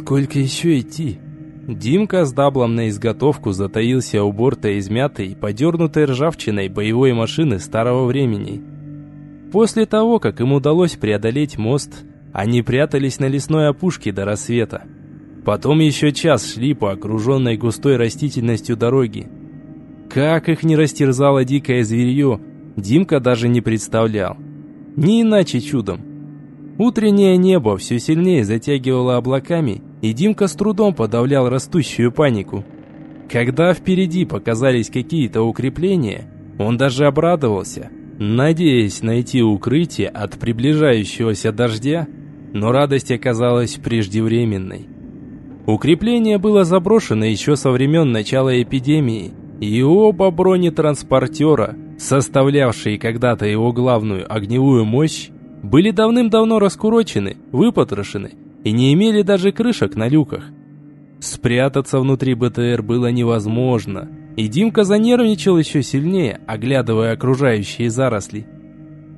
Сколько еще идти? Димка с даблом на изготовку затаился у борта измятой подернутой ржавчиной боевой машины старого времени. После того, как им удалось преодолеть мост, они прятались на лесной опушке до рассвета. Потом еще час шли по окруженной густой растительностью дороги. Как их не растерзало дикое зверье, Димка даже не представлял. Не иначе чудом. Утреннее небо все сильнее затягивало облаками, и Димка с трудом подавлял растущую панику. Когда впереди показались какие-то укрепления, он даже обрадовался, надеясь найти укрытие от приближающегося дождя, но радость оказалась преждевременной. Укрепление было заброшено еще со времен начала эпидемии, и оба бронетранспортера, составлявшие когда-то его главную огневую мощь, были давным-давно раскурочены, выпотрошены и не имели даже крышек на люках. Спрятаться внутри БТР было невозможно, и Димка занервничал еще сильнее, оглядывая окружающие заросли.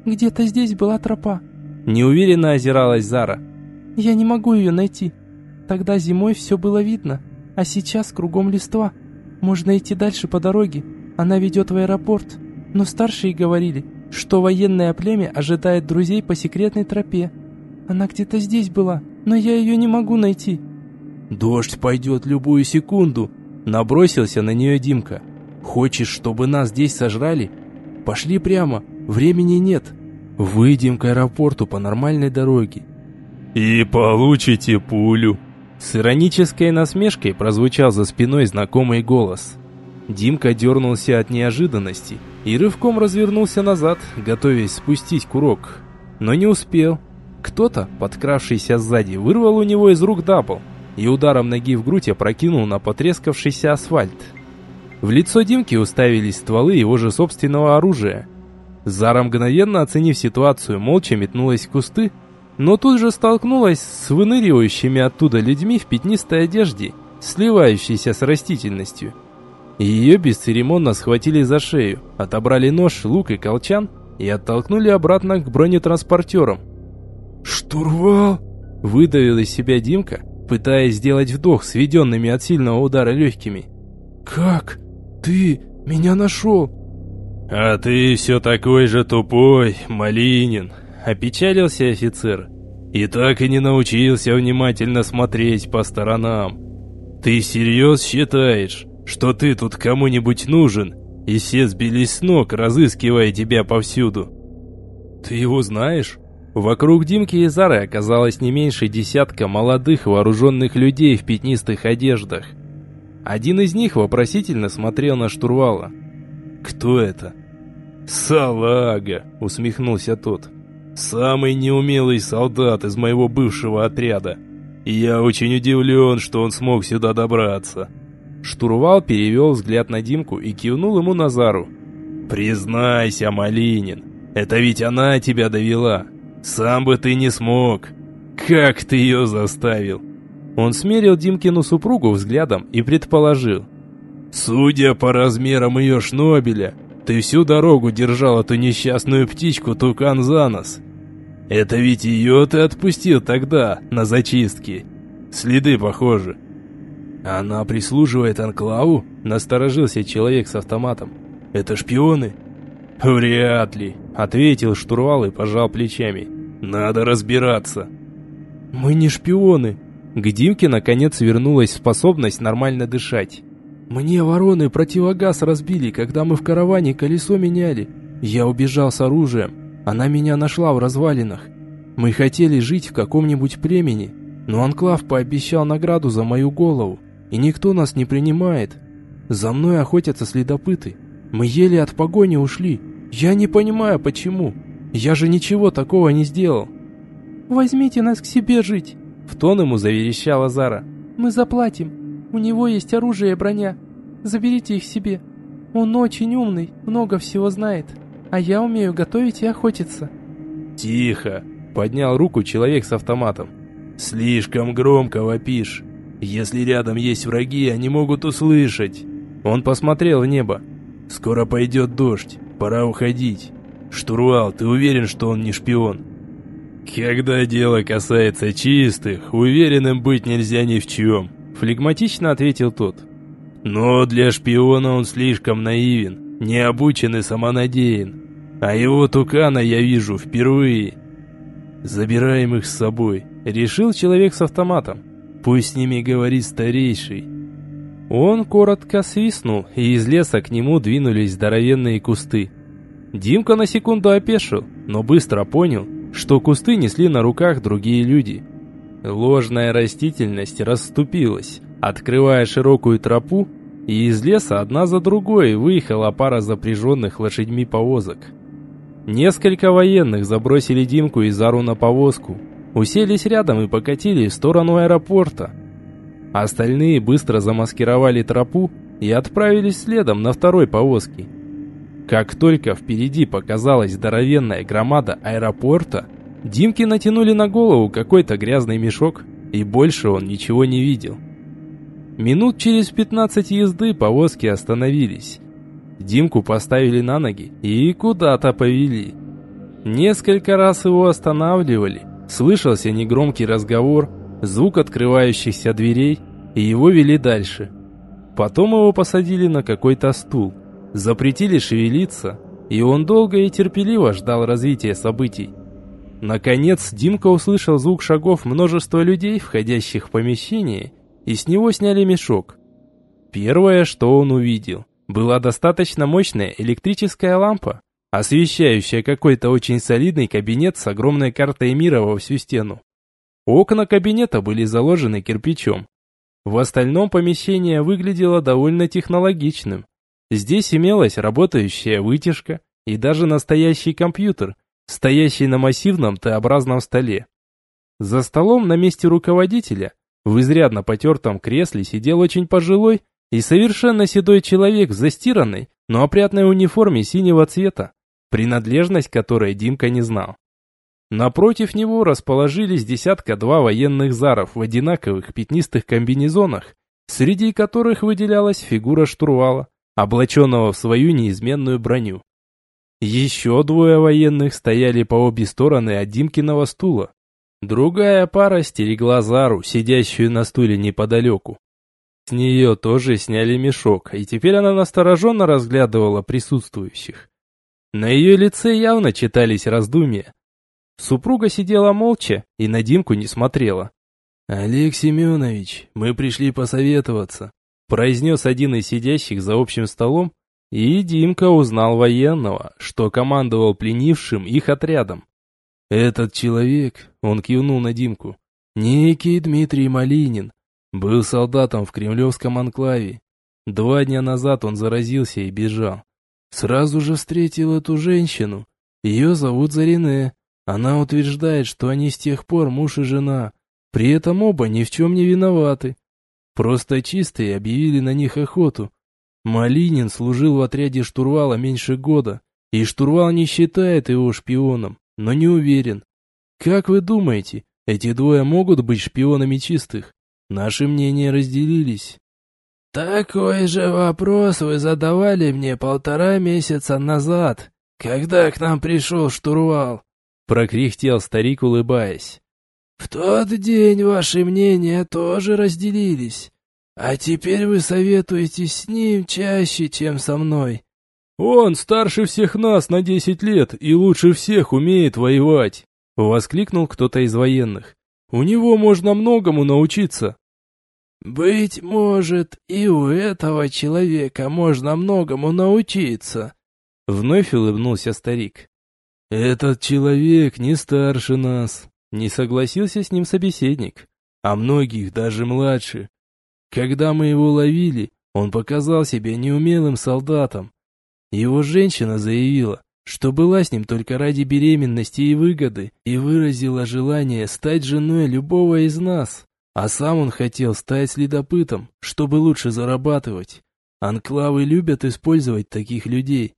«Где-то здесь была тропа», – неуверенно озиралась Зара. «Я не могу ее найти. Тогда зимой все было видно, а сейчас кругом листва. Можно идти дальше по дороге, она ведет в аэропорт. Но старшие говорили, что военное племя ожидает друзей по секретной тропе. Она где-то здесь была, но я ее не могу найти». «Дождь пойдет любую секунду», — набросился на нее Димка. «Хочешь, чтобы нас здесь сожрали? Пошли прямо, времени нет. Выйдем к аэропорту по нормальной дороге». «И получите пулю», с иронической насмешкой прозвучал за спиной знакомый голос. Димка дернулся от неожиданности и рывком развернулся назад, готовясь спустить курок. Но не успел. Кто-то, подкравшийся сзади, вырвал у него из рук дабл и ударом ноги в грудь опрокинул на потрескавшийся асфальт. В лицо Димки уставились стволы его же собственного оружия. Зара, мгновенно оценив ситуацию, молча метнулась в кусты, но тут же столкнулась с выныривающими оттуда людьми в пятнистой одежде, сливающейся с растительностью. Ее бесцеремонно схватили за шею, отобрали нож, лук и колчан и оттолкнули обратно к бронетранспортерам. «Штурвал!» – выдавил из себя Димка, пытаясь сделать вдох сведенными от сильного удара легкими. «Как? Ты меня нашел?» «А ты все такой же тупой, Малинин!» – опечалился офицер. «И так и не научился внимательно смотреть по сторонам. Ты всерьез считаешь, что ты тут кому-нибудь нужен, и все сбились с ног, разыскивая тебя повсюду?» «Ты его знаешь?» Вокруг Димки и Зары оказалось не меньше десятка молодых вооруженных людей в пятнистых одеждах. Один из них вопросительно смотрел на штурвала. «Кто это?» «Салага!» — усмехнулся тот. «Самый неумелый солдат из моего бывшего отряда. Я очень удивлен, что он смог сюда добраться». Штурвал перевел взгляд на Димку и кивнул ему на Зару. «Признайся, Малинин, это ведь она тебя довела. Сам бы ты не смог. Как ты ее заставил?» Он смерил Димкину супругу взглядом и предположил. «Судя по размерам ее шнобеля, ты всю дорогу держал эту несчастную птичку тукан за нос. Это ведь ее ты отпустил тогда, на зачистке. Следы похожи». «Она прислуживает Анклаву?» – насторожился человек с автоматом. «Это шпионы?» «Вряд ли», — ответил штурвал и пожал плечами. «Надо разбираться». «Мы не шпионы». К Димке наконец вернулась способность нормально дышать. «Мне вороны противогаз разбили, когда мы в караване колесо меняли. Я убежал с оружием. Она меня нашла в развалинах. Мы хотели жить в каком-нибудь племени, но Анклав пообещал награду за мою голову, и никто нас не принимает. За мной охотятся следопыты. Мы еле от погони ушли. Я не понимаю, почему. Я же ничего такого не сделал. Возьмите нас к себе жить, в тон ему заверещала Зара. Мы заплатим. У него есть оружие и броня. Заберите их себе. Он очень умный, много всего знает. А я умею готовить и охотиться. Тихо, поднял руку человек с автоматом. Слишком громко вопишь. Если рядом есть враги, они могут услышать. Он посмотрел в небо. Скоро пойдет дождь. Пора уходить. Штурвал, ты уверен, что он не шпион? «Когда дело касается чистых, уверенным быть нельзя ни в чем», — флегматично ответил тот. «Но для шпиона он слишком наивен, необучен и самонадеян. А его тукана я вижу впервые. Забираем их с собой», — решил человек с автоматом. «Пусть с ними говорит старейший». Он коротко свистнул, и из леса к нему двинулись здоровенные кусты. Димка на секунду опешил, но быстро понял, что кусты несли на руках другие люди. Ложная растительность расступилась, открывая широкую тропу, и из леса одна за другой выехала пара запряженных лошадьми повозок. Несколько военных забросили Димку и Зару на повозку, уселись рядом и покатили в сторону аэропорта. Остальные быстро замаскировали тропу и отправились следом на второй повозке. Как только впереди показалась здоровенная громада аэропорта, Димке натянули на голову какой-то грязный мешок, и больше он ничего не видел. Минут через 15 езды повозки остановились. Димку поставили на ноги и куда-то повели. Несколько раз его останавливали, слышался негромкий разговор, звук открывающихся дверей, и его вели дальше. Потом его посадили на какой-то стул, запретили шевелиться, и он долго и терпеливо ждал развития событий. Наконец Димка услышал звук шагов множества людей, входящих в помещение, и с него сняли мешок. Первое, что он увидел, была достаточно мощная электрическая лампа, освещающая какой-то очень солидный кабинет с огромной картой мира во всю стену. Окна кабинета были заложены кирпичом. В остальном помещение выглядело довольно технологичным. Здесь имелась работающая вытяжка и даже настоящий компьютер, стоящий на массивном Т-образном столе. За столом на месте руководителя в изрядно потертом кресле сидел очень пожилой и совершенно седой человек в застиранной, но опрятной униформе синего цвета, принадлежность которой Димка не знал. Напротив него расположились десятка-два военных заров в одинаковых пятнистых комбинезонах, среди которых выделялась фигура штурвала, облаченного в свою неизменную броню. Еще двое военных стояли по обе стороны от Димкиного стула. Другая пара стерегла Зару, сидящую на стуле неподалеку. С нее тоже сняли мешок, и теперь она настороженно разглядывала присутствующих. На ее лице явно читались раздумья. Супруга сидела молча и на Димку не смотрела. «Олег Семенович, мы пришли посоветоваться», произнес один из сидящих за общим столом, и Димка узнал военного, что командовал пленившим их отрядом. «Этот человек», — он кивнул на Димку, — «некий Дмитрий Малинин, был солдатом в кремлевском анклаве. Два дня назад он заразился и бежал. Сразу же встретил эту женщину. Ее зовут Зарине. Она утверждает, что они с тех пор муж и жена. При этом оба ни в чем не виноваты. Просто чистые объявили на них охоту. Малинин служил в отряде штурвала меньше года, и штурвал не считает его шпионом, но не уверен. Как вы думаете, эти двое могут быть шпионами чистых? Наши мнения разделились. Такой же вопрос вы задавали мне полтора месяца назад, когда к нам пришел штурвал. Прокряхтел старик, улыбаясь. В тот день ваши мнения тоже разделились. А теперь вы советуетесь с ним чаще, чем со мной. Он старше всех нас на десять лет и лучше всех умеет воевать, воскликнул кто-то из военных. У него можно многому научиться. Быть может, и у этого человека можно многому научиться. Вновь улыбнулся старик. Этот человек не старше нас, не согласился с ним собеседник, а многих даже младше. Когда мы его ловили, он показал себя неумелым солдатом. Его женщина заявила, что была с ним только ради беременности и выгоды, и выразила желание стать женой любого из нас. А сам он хотел стать следопытом, чтобы лучше зарабатывать. Анклавы любят использовать таких людей.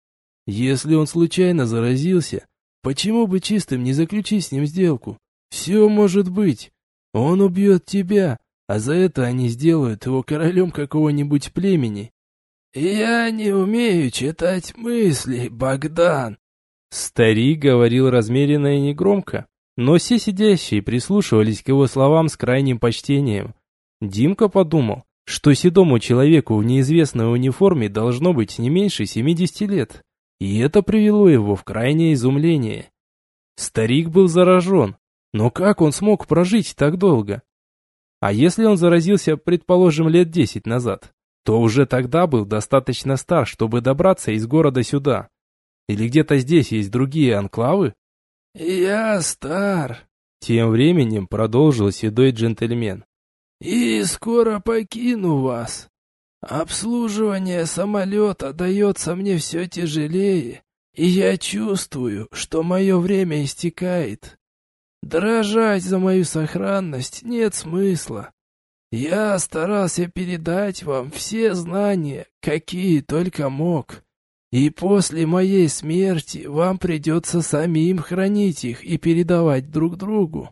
Если он случайно заразился, почему бы чистым не заключить с ним сделку? Все может быть. Он убьет тебя, а за это они сделают его королем какого-нибудь племени. «Я не умею читать мысли, Богдан!» Старик говорил размеренно и негромко, Но все сидящие прислушивались к его словам с крайним почтением. Димка подумал, что седому человеку в неизвестной униформе должно быть не меньше 70 лет. И это привело его в крайнее изумление. Старик был заражен, но как он смог прожить так долго? А если он заразился, предположим, лет 10 назад, то уже тогда был достаточно стар, чтобы добраться из города сюда. Или где-то здесь есть другие анклавы? «Я стар», — тем временем продолжил седой джентльмен. «И скоро покину вас. Обслуживание самолета дается мне все тяжелее, и я чувствую, что мое время истекает. Дрожать за мою сохранность нет смысла. Я старался передать вам все знания, какие только мог. И после моей смерти вам придется самим хранить их и передавать друг другу.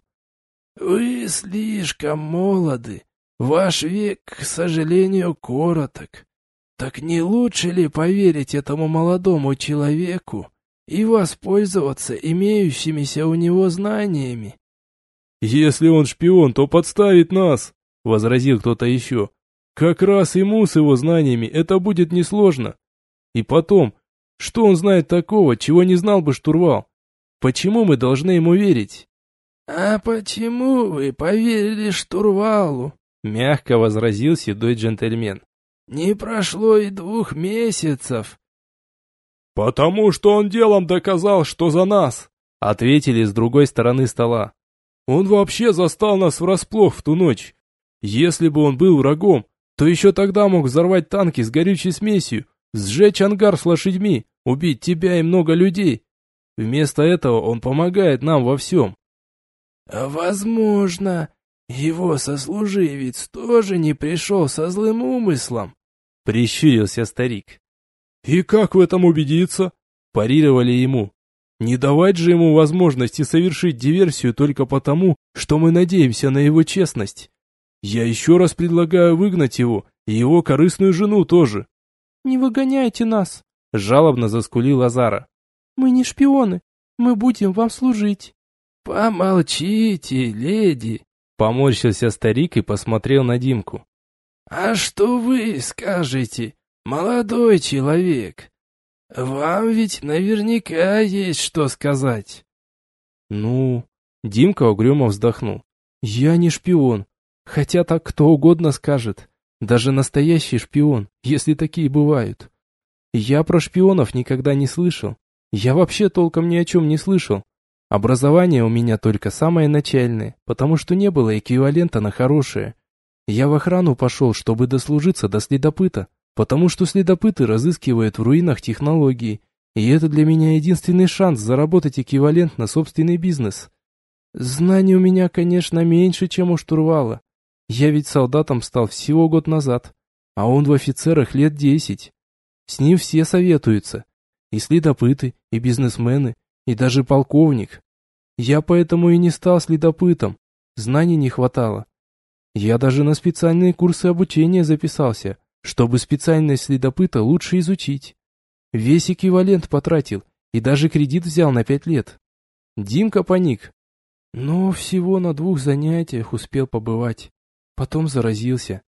Вы слишком молоды, Ваш век, к сожалению, короток. Так не лучше ли поверить этому молодому человеку и воспользоваться имеющимися у него знаниями? «Если он шпион, то подставит нас», — возразил кто-то еще. «Как раз ему с его знаниями это будет несложно. И потом, что он знает такого, чего не знал бы штурвал? Почему мы должны ему верить?» «А почему вы поверили штурвалу?» Мягко возразил седой джентльмен. «Не прошло и двух месяцев». «Потому что он делом доказал, что за нас», — ответили с другой стороны стола. «Он вообще застал нас врасплох в ту ночь. Если бы он был врагом, то еще тогда мог взорвать танки с горючей смесью, сжечь ангар с лошадьми, убить тебя и много людей. Вместо этого он помогает нам во всем». «Возможно, его сослуживец тоже не пришел со злым умыслом, прищурился старик. И как в этом убедиться? Парировали ему. Не давать же ему возможности совершить диверсию только потому, что мы надеемся на его честность. Я еще раз предлагаю выгнать его и его корыстную жену тоже. Не выгоняйте нас, жалобно заскулил Лазара. Мы не шпионы, мы будем вам служить. Помолчите, леди, Поморщился старик и посмотрел на Димку. «А что вы скажете, молодой человек? Вам ведь наверняка есть что сказать». «Ну...» Димка угрюмо вздохнул. «Я не шпион, хотя так кто угодно скажет. Даже настоящий шпион, если такие бывают. Я про шпионов никогда не слышал. Я вообще толком ни о чем не слышал. Образование у меня только самое начальное, потому что не было эквивалента на хорошее. Я в охрану пошел, чтобы дослужиться до следопыта, потому что следопыты разыскивают в руинах технологии, и это для меня единственный шанс заработать эквивалент на собственный бизнес. Знаний у меня, конечно, меньше, чем у штурвала. Я ведь солдатом стал всего год назад, а он в офицерах лет десять. С ним все советуются. И следопыты, и бизнесмены, и даже полковник. Я поэтому и не стал следопытом, знаний не хватало. Я даже на специальные курсы обучения записался, чтобы специальность следопыта лучше изучить. Весь эквивалент потратил и даже кредит взял на пять лет. Димка паник. Но всего на двух занятиях успел побывать. Потом заразился.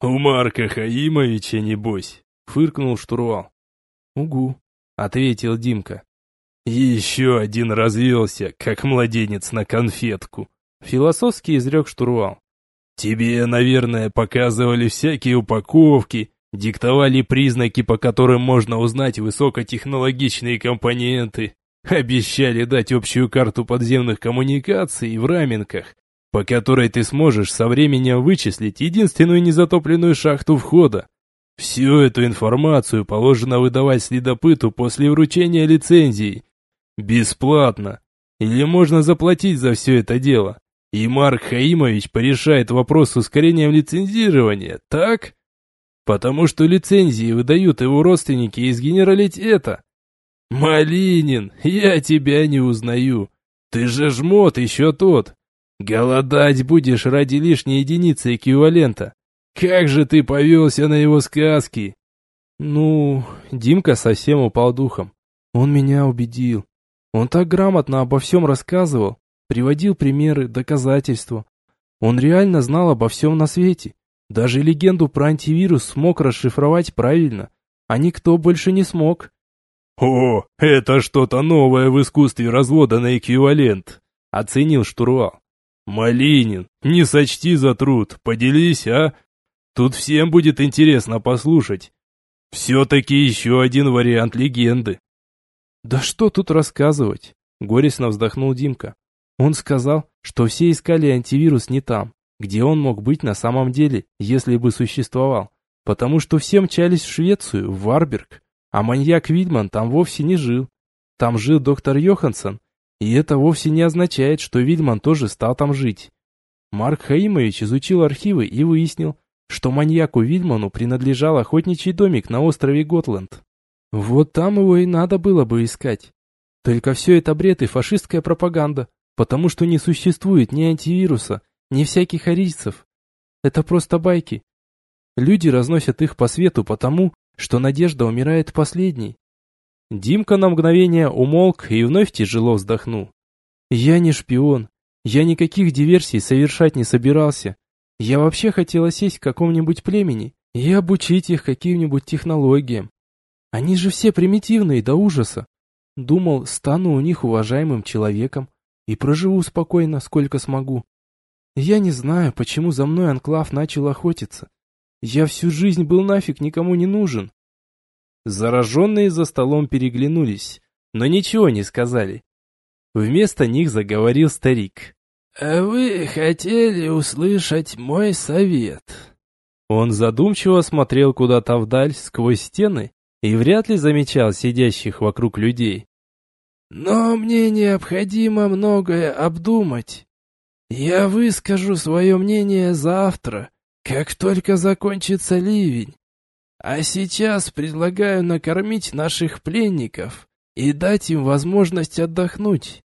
«У Марка Хаимовича, небось?» — фыркнул штурвал. «Угу», — ответил Димка. «Еще один развелся, как младенец на конфетку», — философски изрек штурвал. «Тебе, наверное, показывали всякие упаковки, диктовали признаки, по которым можно узнать высокотехнологичные компоненты, обещали дать общую карту подземных коммуникаций в раменках, по которой ты сможешь со временем вычислить единственную незатопленную шахту входа. Всю эту информацию положено выдавать следопыту после вручения лицензии, Бесплатно. Или можно заплатить за все это дело. И Марк Хаимович порешает вопрос с ускорением лицензирования, так? Потому что лицензии выдают его родственники из генералитета. Малинин, я тебя не узнаю. Ты же жмот еще тот. Голодать будешь ради лишней единицы эквивалента. Как же ты повелся на его сказки? Ну, Димка совсем упал духом. Он меня убедил. Он так грамотно обо всем рассказывал, приводил примеры, доказательства. Он реально знал обо всем на свете. Даже легенду про антивирус смог расшифровать правильно, а никто больше не смог. «О, это что-то новое в искусстве развода на эквивалент», — оценил штурвал. «Малинин, не сочти за труд, поделись, а? Тут всем будет интересно послушать. Все-таки еще один вариант легенды». «Да что тут рассказывать?» — горестно вздохнул Димка. Он сказал, что все искали антивирус не там, где он мог быть на самом деле, если бы существовал, потому что все мчались в Швецию, в Варберг, а маньяк Видман там вовсе не жил. Там жил доктор Йоханссон, и это вовсе не означает, что Видман тоже стал там жить. Марк Хаимович изучил архивы и выяснил, что маньяку Видману принадлежал охотничий домик на острове Готланд. Вот там его и надо было бы искать. Только все это бред и фашистская пропаганда, потому что не существует ни антивируса, ни всяких арийцев. Это просто байки. Люди разносят их по свету потому, что надежда умирает последней. Димка на мгновение умолк и вновь тяжело вздохнул. Я не шпион. Я никаких диверсий совершать не собирался. Я вообще хотел сесть в каком-нибудь племени и обучить их каким-нибудь технологиям. Они же все примитивные до ужаса. Думал, стану у них уважаемым человеком и проживу спокойно, сколько смогу. Я не знаю, почему за мной Анклав начал охотиться. Я всю жизнь был нафиг никому не нужен. Зараженные за столом переглянулись, но ничего не сказали. Вместо них заговорил старик. «А вы хотели услышать мой совет?» Он задумчиво смотрел куда-то вдаль, сквозь стены, и вряд ли замечал сидящих вокруг людей. «Но мне необходимо многое обдумать. Я выскажу свое мнение завтра, как только закончится ливень. А сейчас предлагаю накормить наших пленников и дать им возможность отдохнуть.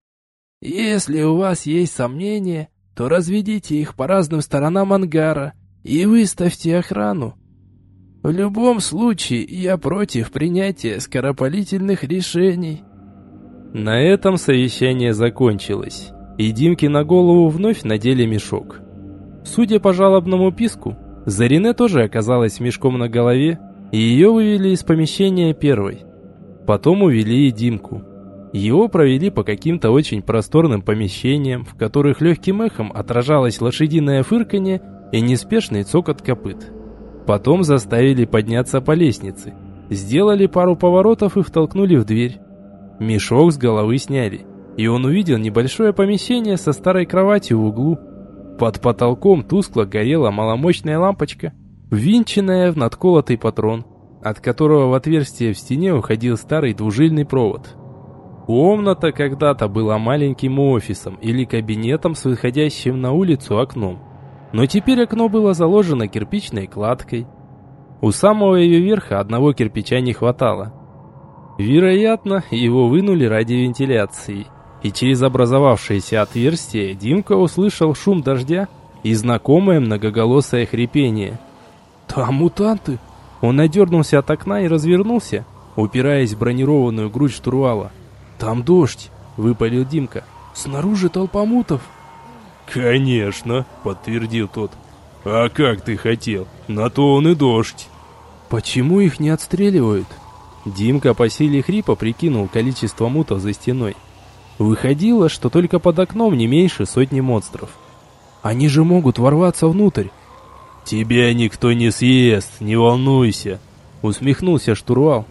Если у вас есть сомнения, то разведите их по разным сторонам ангара и выставьте охрану. В любом случае, я против принятия скоропалительных решений. На этом совещание закончилось, и Димке на голову вновь надели мешок. Судя по жалобному писку, Зарине тоже оказалась мешком на голове, и ее вывели из помещения первой. Потом увели и Димку. Его провели по каким-то очень просторным помещениям, в которых легким эхом отражалось лошадиное фырканье и неспешный цокот копыт. Потом заставили подняться по лестнице. Сделали пару поворотов и втолкнули в дверь. Мешок с головы сняли, и он увидел небольшое помещение со старой кроватью в углу, под потолком тускло горела маломощная лампочка, ввинченная в надколотый патрон, от которого в отверстие в стене уходил старый двужильный провод. Комната когда-то была маленьким офисом или кабинетом с выходящим на улицу окном, но теперь окно было заложено кирпичной кладкой. У самого ее верха одного кирпича не хватало. Вероятно, его вынули ради вентиляции и через образовавшееся отверстие Димка услышал шум дождя и знакомое многоголосое хрипение. «Там мутанты!» Он одернулся от окна и развернулся, упираясь в бронированную грудь штурвала. «Там дождь!» — выпалил Димка. «Снаружи толпа мутов!» «Конечно!» — подтвердил тот. «А как ты хотел? На то он и дождь!» «Почему их не отстреливают?» Димка по силе хрипа прикинул количество мутов за стеной. Выходило, что только под окном не меньше сотни монстров. Они же могут ворваться внутрь. «Тебя никто не съест, не волнуйся», — усмехнулся штурвал.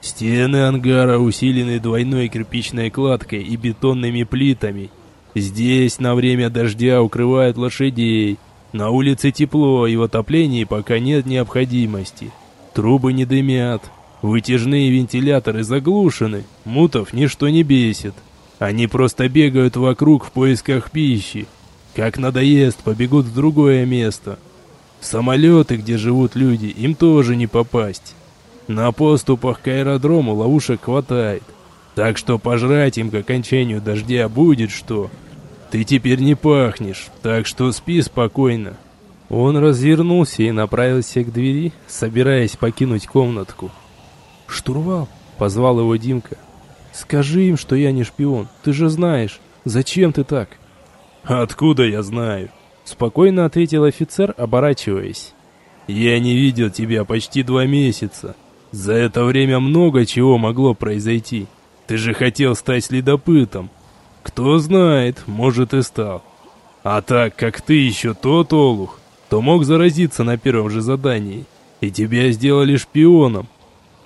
«Стены ангара усилены двойной кирпичной кладкой и бетонными плитами. Здесь на время дождя укрывают лошадей. На улице тепло, и в отоплении пока нет необходимости. Трубы не дымят, вытяжные вентиляторы заглушены, мутов ничто не бесит. Они просто бегают вокруг в поисках пищи. Как надоест, побегут в другое место. Самолеты, где живут люди, им тоже не попасть. На поступах к аэродрому ловушек хватает. Так что пожрать им к окончанию дождя будет что. Ты теперь не пахнешь, так что спи спокойно. Он развернулся и направился к двери, собираясь покинуть комнатку. «Штурвал!» — позвал его Димка. Скажи им, что я не шпион. Ты же знаешь. Зачем ты так? Откуда я знаю? Спокойно ответил офицер, оборачиваясь. Я не видел тебя почти два месяца. За это время много чего могло произойти. Ты же хотел стать следопытом. Кто знает, может и стал. А так как ты еще тот олух, то мог заразиться на первом же задании. И тебя сделали шпионом.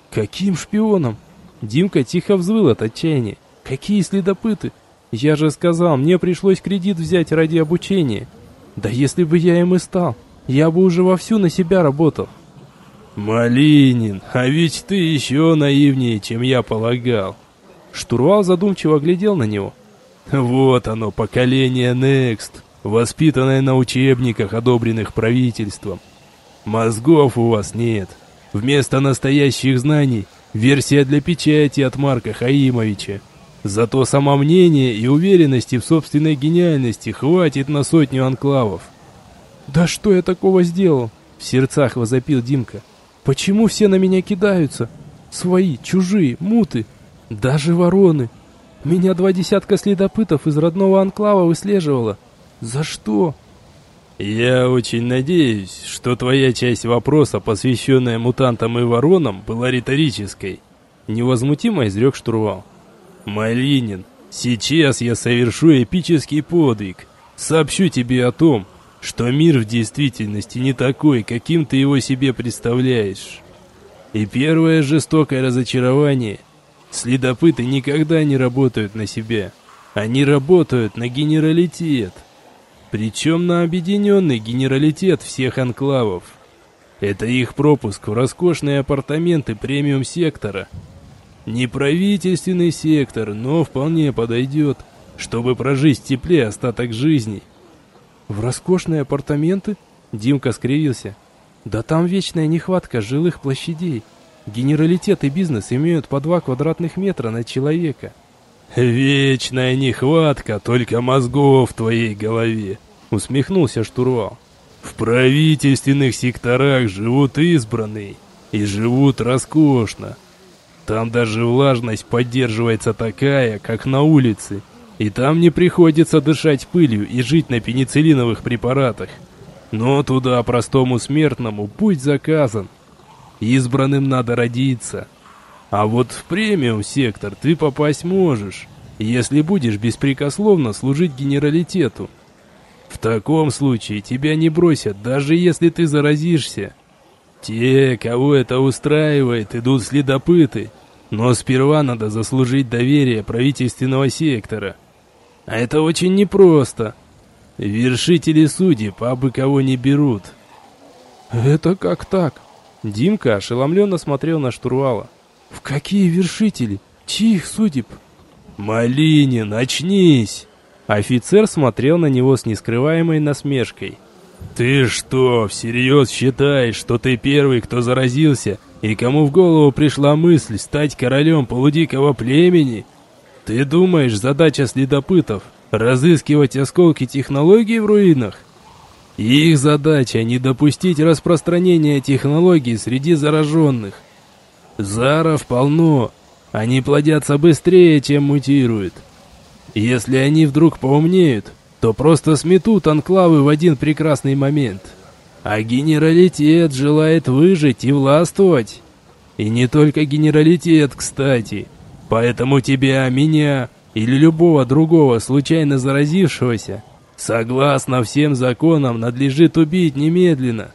Каким шпионом? Димка тихо взвыл от отчаяния. Какие следопыты? Я же сказал, мне пришлось кредит взять ради обучения. Да если бы я им и стал, я бы уже вовсю на себя работал. Малинин, а ведь ты еще наивнее, чем я полагал. Штурвал задумчиво глядел на него. Вот оно, поколение Next, воспитанное на учебниках, одобренных правительством. Мозгов у вас нет. Вместо настоящих знаний версия для печати от Марка Хаимовича. Зато самомнения и уверенности в собственной гениальности хватит на сотню анклавов. «Да что я такого сделал?» — в сердцах возопил Димка. «Почему все на меня кидаются? Свои, чужие, муты, даже вороны. Меня два десятка следопытов из родного анклава выслеживало. За что?» «Я очень надеюсь, что твоя часть вопроса, посвященная мутантам и воронам, была риторической», — невозмутимо изрек штурвал. Малинин, сейчас я совершу эпический подвиг. Сообщу тебе о том, что мир в действительности не такой, каким ты его себе представляешь. И первое жестокое разочарование. Следопыты никогда не работают на себя. Они работают на генералитет. Причем на объединенный генералитет всех анклавов. Это их пропуск в роскошные апартаменты премиум-сектора – не правительственный сектор, но вполне подойдет, чтобы прожить в тепле остаток жизни. В роскошные апартаменты? Димка скривился. Да там вечная нехватка жилых площадей. Генералитет и бизнес имеют по два квадратных метра на человека. Вечная нехватка только мозгов в твоей голове, усмехнулся штурвал. В правительственных секторах живут избранные и живут роскошно. Там даже влажность поддерживается такая, как на улице. И там не приходится дышать пылью и жить на пенициллиновых препаратах. Но туда простому смертному путь заказан. Избранным надо родиться. А вот в премиум-сектор ты попасть можешь, если будешь беспрекословно служить генералитету. В таком случае тебя не бросят, даже если ты заразишься. Те, кого это устраивает, идут следопыты. Но сперва надо заслужить доверие правительственного сектора. А это очень непросто. Вершители судеб абы кого не берут. Это как так? Димка ошеломленно смотрел на штурвала. В какие вершители? Чьих судеб? Малинин, очнись! Офицер смотрел на него с нескрываемой насмешкой. «Ты что, всерьез считаешь, что ты первый, кто заразился, и кому в голову пришла мысль стать королем полудикого племени? Ты думаешь, задача следопытов — разыскивать осколки технологий в руинах? Их задача — не допустить распространения технологий среди зараженных. Заров полно, они плодятся быстрее, чем мутируют. Если они вдруг поумнеют, то просто сметут анклавы в один прекрасный момент. А генералитет желает выжить и властвовать. И не только генералитет, кстати. Поэтому тебя, меня или любого другого случайно заразившегося, согласно всем законам, надлежит убить немедленно.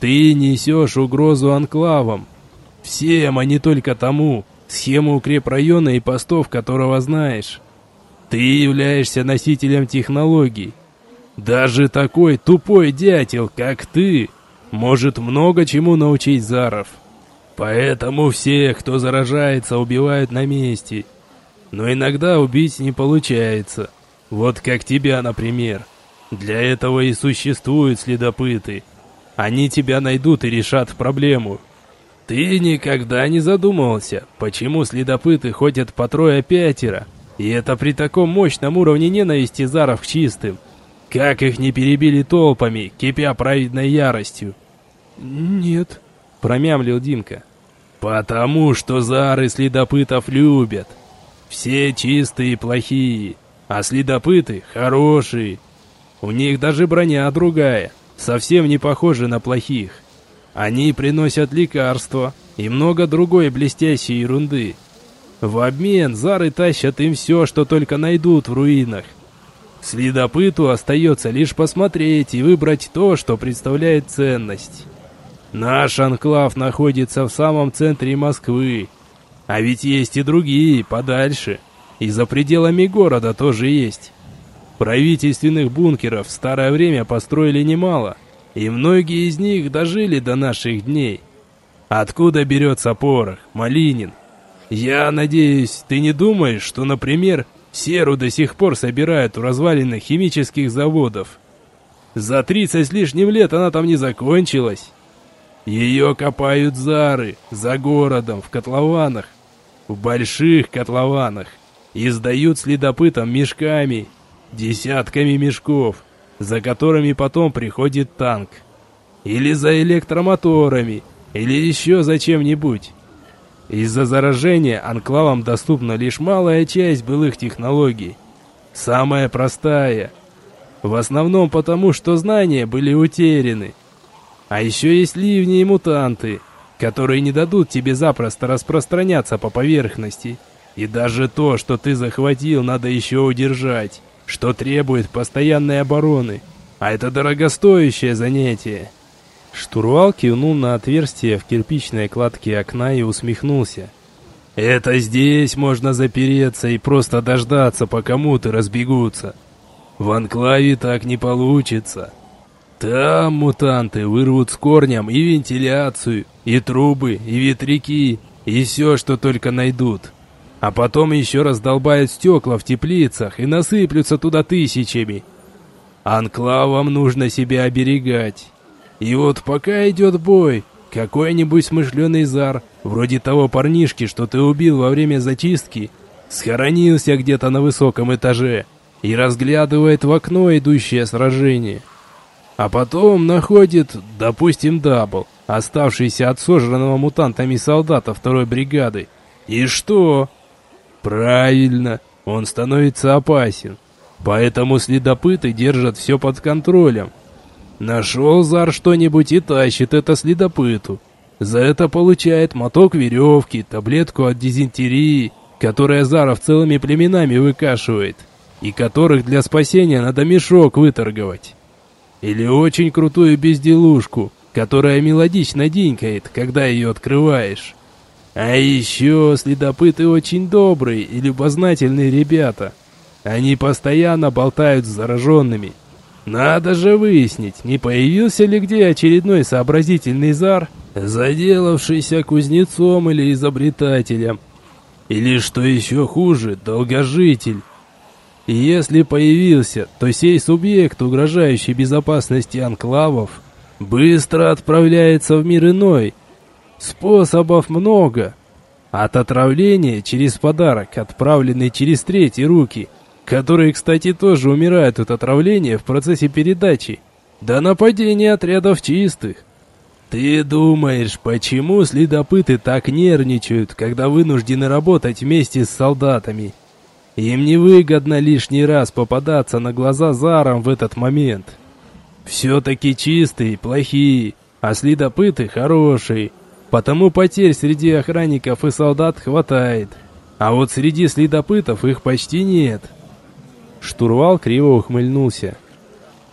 Ты несешь угрозу анклавам. Всем, а не только тому, схему укрепрайона и постов которого знаешь. Ты являешься носителем технологий. Даже такой тупой дятел, как ты, может много чему научить Заров. Поэтому всех, кто заражается, убивают на месте. Но иногда убить не получается. Вот как тебя, например. Для этого и существуют следопыты. Они тебя найдут и решат проблему. Ты никогда не задумывался, почему следопыты ходят по трое-пятеро, и это при таком мощном уровне ненависти заров к чистым. Как их не перебили толпами, кипя праведной яростью? Нет, промямлил Димка. Потому что зары следопытов любят. Все чистые и плохие, а следопыты хорошие. У них даже броня другая, совсем не похожа на плохих. Они приносят лекарства и много другой блестящей ерунды. В обмен зары тащат им все, что только найдут в руинах. Следопыту остается лишь посмотреть и выбрать то, что представляет ценность. Наш анклав находится в самом центре Москвы. А ведь есть и другие, подальше. И за пределами города тоже есть. Правительственных бункеров в старое время построили немало, и многие из них дожили до наших дней. Откуда берется порох, Малинин? Я надеюсь, ты не думаешь, что, например, серу до сих пор собирают у разваленных химических заводов? За 30 с лишним лет она там не закончилась. Ее копают зары, за городом, в котлованах, в больших котлованах, и сдают следопытам мешками, десятками мешков, за которыми потом приходит танк. Или за электромоторами, или еще за чем-нибудь. Из-за заражения анклавам доступна лишь малая часть былых технологий. Самая простая. В основном потому, что знания были утеряны. А еще есть ливни и мутанты, которые не дадут тебе запросто распространяться по поверхности. И даже то, что ты захватил, надо еще удержать, что требует постоянной обороны. А это дорогостоящее занятие. Штурвал кивнул на отверстие в кирпичной кладке окна и усмехнулся. «Это здесь можно запереться и просто дождаться, пока муты разбегутся. В анклаве так не получится». Там мутанты вырвут с корнем и вентиляцию, и трубы, и ветряки, и все, что только найдут. А потом еще раздолбают стекла в теплицах и насыплются туда тысячами. Анклавам нужно себя оберегать. И вот пока идет бой, какой-нибудь смышленый зар, вроде того парнишки, что ты убил во время зачистки, схоронился где-то на высоком этаже и разглядывает в окно идущее сражение. А потом находит, допустим, Дабл, оставшийся от сожранного мутантами солдата второй бригады. И что? Правильно, он становится опасен. Поэтому следопыты держат все под контролем. Нашел Зар что-нибудь и тащит это следопыту. За это получает моток веревки, таблетку от дизентерии, которая Заров целыми племенами выкашивает, и которых для спасения надо мешок выторговать. Или очень крутую безделушку, которая мелодично динькает, когда ее открываешь. А еще следопыты очень добрые и любознательные ребята. Они постоянно болтают с зараженными. Надо же выяснить, не появился ли где очередной сообразительный зар, заделавшийся кузнецом или изобретателем. Или, что еще хуже, долгожитель. Если появился, то сей субъект, угрожающий безопасности анклавов, быстро отправляется в мир иной. Способов много. От отравления через подарок, отправленный через третьи руки, которые, кстати, тоже умирают от отравления в процессе передачи, до нападения отрядов чистых. Ты думаешь, почему следопыты так нервничают, когда вынуждены работать вместе с солдатами? Им невыгодно лишний раз попадаться на глаза Зарам в этот момент. Все-таки чистые, плохие, а следопыты хорошие. Потому потерь среди охранников и солдат хватает. А вот среди следопытов их почти нет. Штурвал криво ухмыльнулся.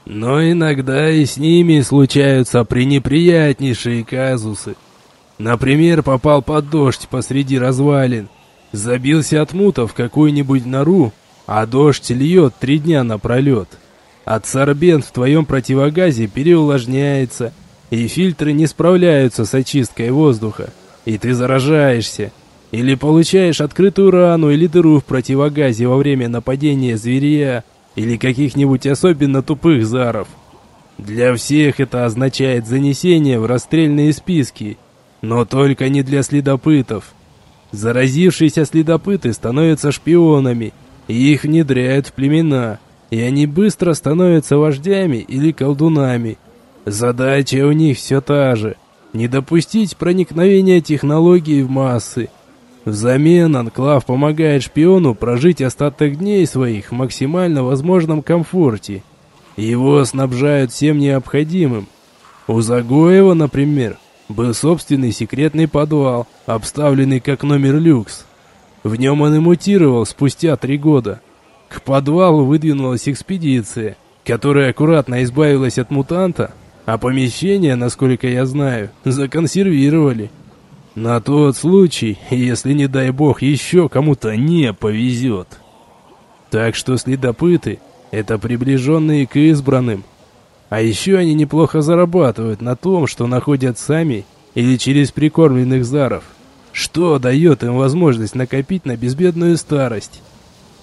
Но иногда и с ними случаются пренеприятнейшие казусы. Например, попал под дождь посреди развалин Забился от мута в какую-нибудь нору, а дождь льет три дня напролет. Адсорбент в твоем противогазе переувлажняется, и фильтры не справляются с очисткой воздуха, и ты заражаешься. Или получаешь открытую рану или дыру в противогазе во время нападения зверя или каких-нибудь особенно тупых заров. Для всех это означает занесение в расстрельные списки, но только не для следопытов. Заразившиеся следопыты становятся шпионами, и их внедряют в племена, и они быстро становятся вождями или колдунами. Задача у них все та же – не допустить проникновения технологий в массы. Взамен Анклав помогает шпиону прожить остаток дней своих в максимально возможном комфорте. Его снабжают всем необходимым. У Загоева, например, был собственный секретный подвал, обставленный как номер люкс. В нем он и мутировал спустя три года. К подвалу выдвинулась экспедиция, которая аккуратно избавилась от мутанта, а помещение, насколько я знаю, законсервировали. На тот случай, если, не дай бог, еще кому-то не повезет. Так что следопыты — это приближенные к избранным. А еще они неплохо зарабатывают на том, что находят сами или через прикормленных заров, что дает им возможность накопить на безбедную старость.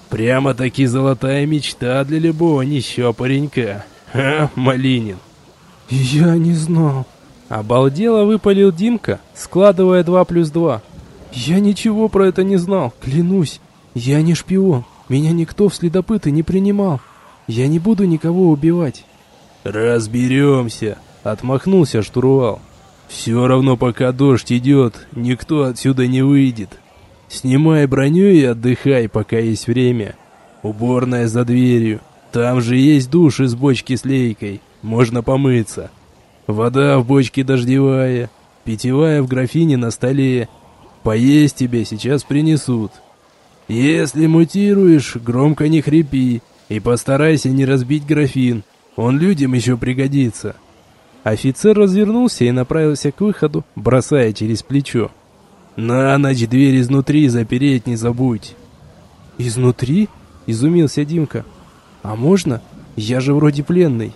Прямо-таки золотая мечта для любого нищего паренька. А, Малинин? «Я не знал». Обалдело выпалил Димка, складывая два плюс два. «Я ничего про это не знал, клянусь. Я не шпион. Меня никто в следопыты не принимал. Я не буду никого убивать». «Разберемся», — отмахнулся штурвал. «Все равно, пока дождь идет, никто отсюда не выйдет. Снимай броню и отдыхай, пока есть время. Уборная за дверью. Там же есть душ из бочки с лейкой. Можно помыться. Вода в бочке дождевая, питьевая в графине на столе. Поесть тебе сейчас принесут. Если мутируешь, громко не хрипи и постарайся не разбить графин. Он людям еще пригодится. Офицер развернулся и направился к выходу, бросая через плечо. «На ночь дверь изнутри запереть не забудь!» «Изнутри?» — изумился Димка. «А можно? Я же вроде пленный».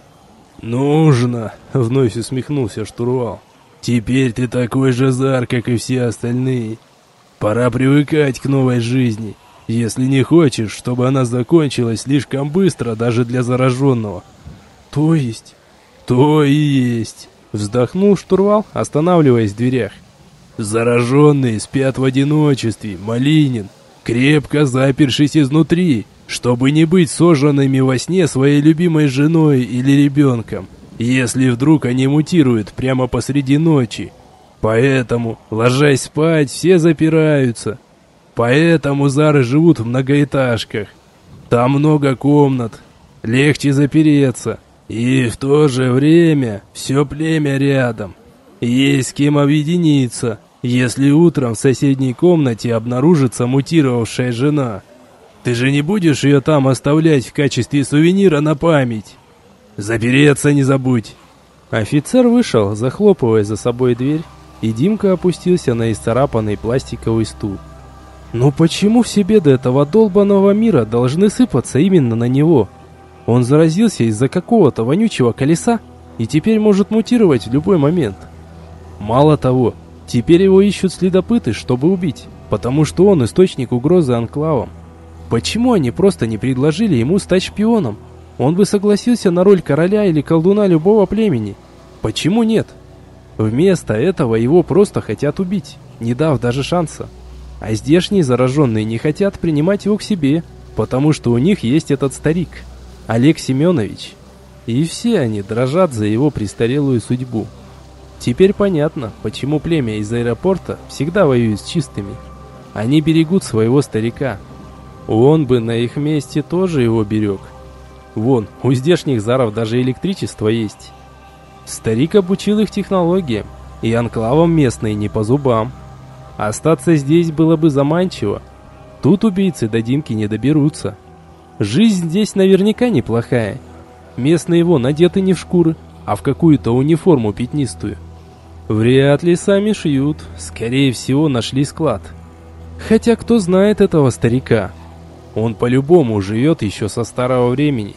«Нужно!» — вновь усмехнулся штурвал. «Теперь ты такой же зар, как и все остальные. Пора привыкать к новой жизни, если не хочешь, чтобы она закончилась слишком быстро даже для зараженного». «То есть?» «То и есть!» — вздохнул штурвал, останавливаясь в дверях. «Зараженные спят в одиночестве, Малинин, крепко запершись изнутри, чтобы не быть сожженными во сне своей любимой женой или ребенком, если вдруг они мутируют прямо посреди ночи. Поэтому, ложась спать, все запираются. Поэтому зары живут в многоэтажках. Там много комнат, легче запереться. И в то же время все племя рядом. Есть с кем объединиться, если утром в соседней комнате обнаружится мутировавшая жена. Ты же не будешь ее там оставлять в качестве сувенира на память? Запереться не забудь!» Офицер вышел, захлопывая за собой дверь, и Димка опустился на исцарапанный пластиковый стул. «Ну почему все беды этого долбанного мира должны сыпаться именно на него? Он заразился из-за какого-то вонючего колеса и теперь может мутировать в любой момент. Мало того, теперь его ищут следопыты, чтобы убить, потому что он источник угрозы анклавам. Почему они просто не предложили ему стать шпионом? Он бы согласился на роль короля или колдуна любого племени. Почему нет? Вместо этого его просто хотят убить, не дав даже шанса. А здешние зараженные не хотят принимать его к себе, потому что у них есть этот старик, Олег Семенович. И все они дрожат за его престарелую судьбу. Теперь понятно, почему племя из аэропорта всегда воюет с чистыми. Они берегут своего старика, он бы на их месте тоже его берег. Вон, у здешних заров даже электричество есть. Старик обучил их технологиям, и анклавам местные не по зубам. Остаться здесь было бы заманчиво. Тут убийцы до Димки не доберутся. Жизнь здесь наверняка неплохая. Местные его надеты не в шкуры, а в какую-то униформу пятнистую. Вряд ли сами шьют, скорее всего нашли склад. Хотя кто знает этого старика? Он по-любому живет еще со старого времени.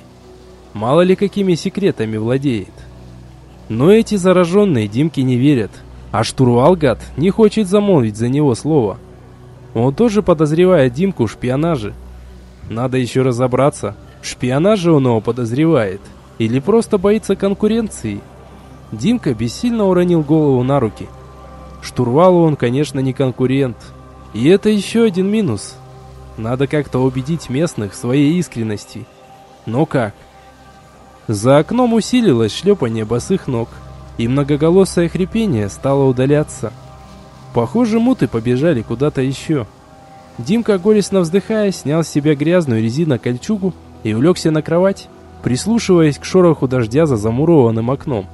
Мало ли какими секретами владеет. Но эти зараженные Димке не верят. А штурвал, гад, не хочет замолвить за него слово. Он тоже подозревает Димку в шпионаже. Надо еще разобраться, в шпионаже он его подозревает. Или просто боится конкуренции. Димка бессильно уронил голову на руки. Штурвалу он, конечно, не конкурент. И это еще один минус – надо как-то убедить местных в своей искренности. Но как? За окном усилилось шлепание босых ног, и многоголосое хрипение стало удаляться. Похоже, муты побежали куда-то еще. Димка, горестно вздыхая, снял с себя грязную резинокольчугу и улегся на кровать. прислушиваясь к шороху дождя за замурованным окном.